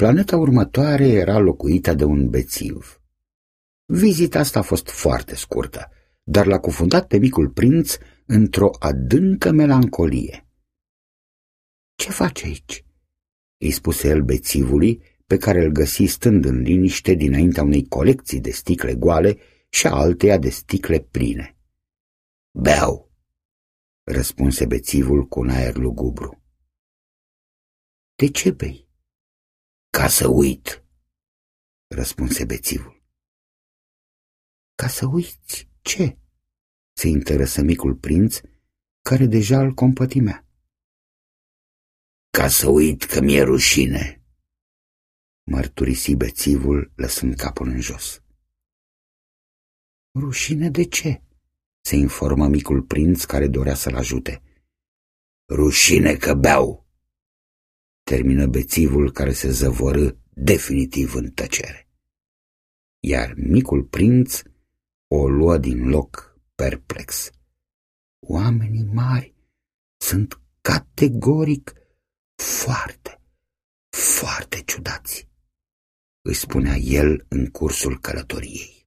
Planeta următoare era locuită de un bețiv. Vizita asta a fost foarte scurtă, dar l-a cufundat pe micul prinț într-o adâncă melancolie. Ce faci aici?" îi spuse el bețivului, pe care îl găsi stând în liniște dinaintea unei colecții de sticle goale și a alteia de sticle pline. Beau, răspunse bețivul cu un aer lugubru. De ce bei? Ca să uit, răspunse bețivul. Ca să uiți ce? se interesă micul prinț, care deja îl compătimea. Ca să uit că mi-e rușine, mărturisi bețivul lăsând capul în jos. Rușine de ce? se informă micul prinț care dorea să-l ajute. Rușine că beau! Termină bețivul care se zăvorâ definitiv în tăcere. Iar micul prinț o luă din loc perplex. Oamenii mari sunt categoric foarte, foarte ciudați, îi spunea el în cursul călătoriei.